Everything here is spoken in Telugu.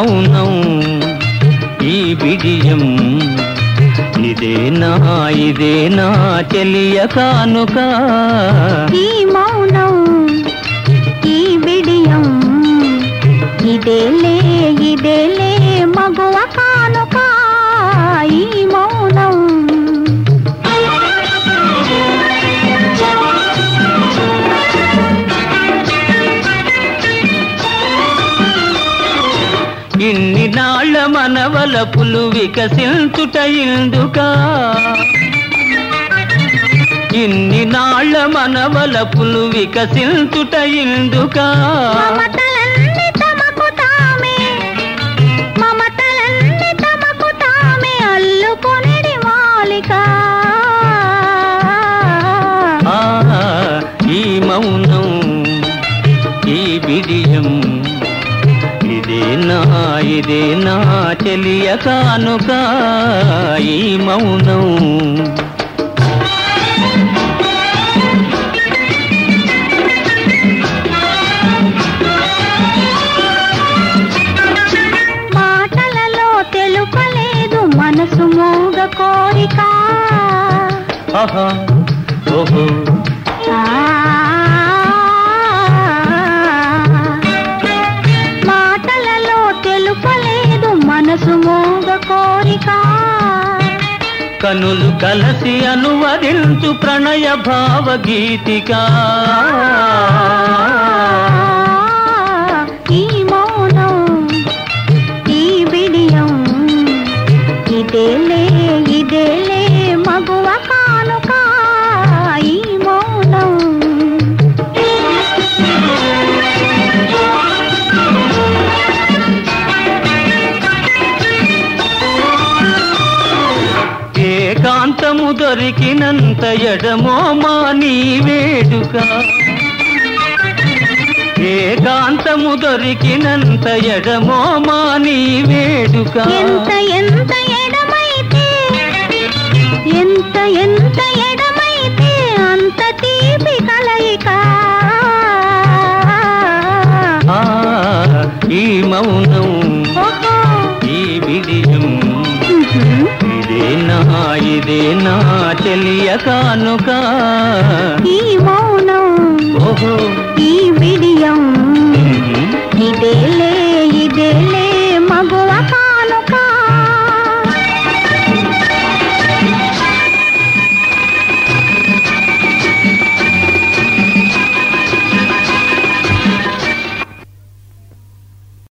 మౌనం ఈ బిడియం ఇదేనా ఇదేనా చెలియ కానుక ఈ మౌనం ఇన్ని నాళ్ళ మనవలపులు వికసించుట ఇందుకా. ఇన్ని నాళ్ళ మనవలపులు వికసించుట ఇందుకా. ఈ మౌనం ఈ బిడియం ఇదేనా ఇదేనా చెలియ కానుక ఈ మౌనం. మాటలలో తెలుపలేదు మనసు మోగ కోరిక. ఓహో. ఆ, కనులు కలసి అనువదించు ప్రణయ భావగీతిక ఈ మౌనం ఈ బిడియం ఇదేలే ఇదేలే ఏకాంతము దొరికినంత ఎడమో మా నీ వేడుక. ఏకాంతము దొరికినంత ఎడమో మా నీ వేడుక. ఎంత ఎంత ఎడమైతే ఎంత ఎంత ఎడమైతే అంత తీపి కలయిక. ఈ మౌనం ఇదే నా తెలియ కానుక. ఈ మౌనం ఓహో. ఈ విడియం ఇదే లే